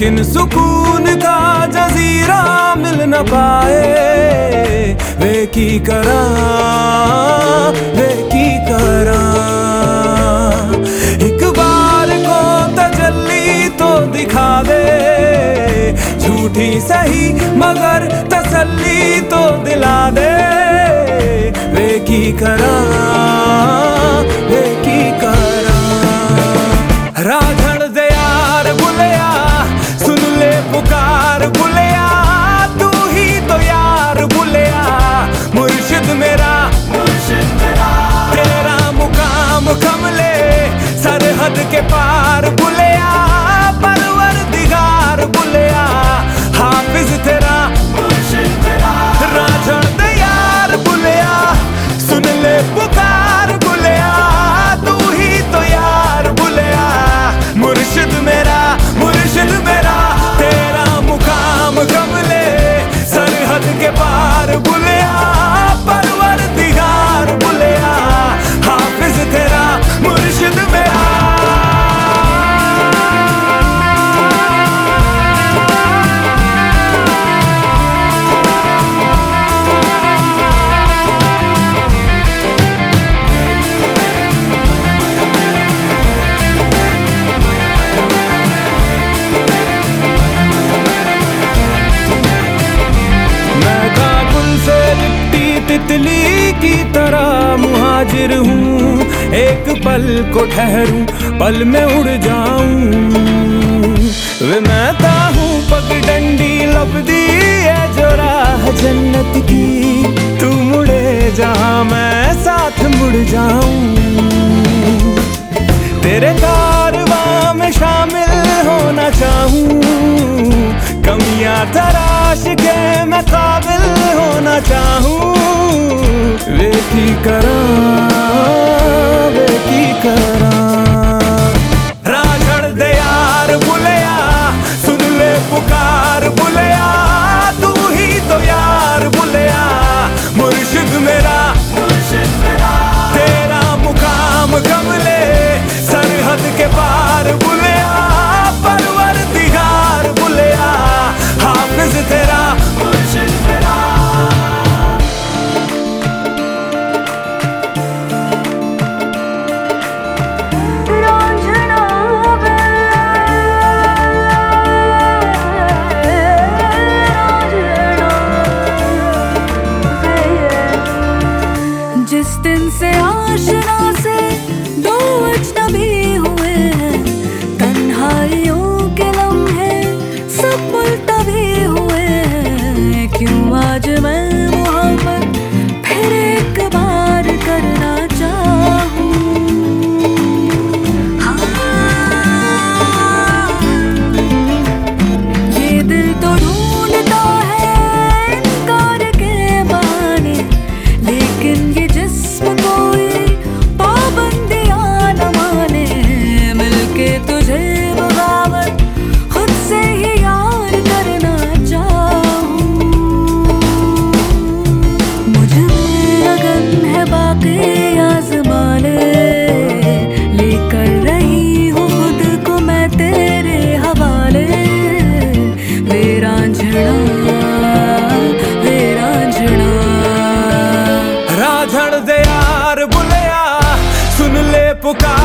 लेकिन सुकून का जजीरा मिल न पाए। वे की करा वे की करा। एक बार को तजल्ली तो दिखा दे। झूठी सही मगर तसल्ली तो दिला दे। वे की करा वे की करा। राधड़ तितली की तरह मुहाजिर हूँ। एक पल को ठहरूं, पल में उड़ जाऊँ। वे मैं हूँ पगडंडी लबदी है जो राह जन्नत की। तू मुड़े जहाँ मैं साथ मुड़ जाऊँ। तेरे कारवां में शामिल होना चाहूँ। कमियाँ तराश के मैं काबिल होना चाहूँ। época.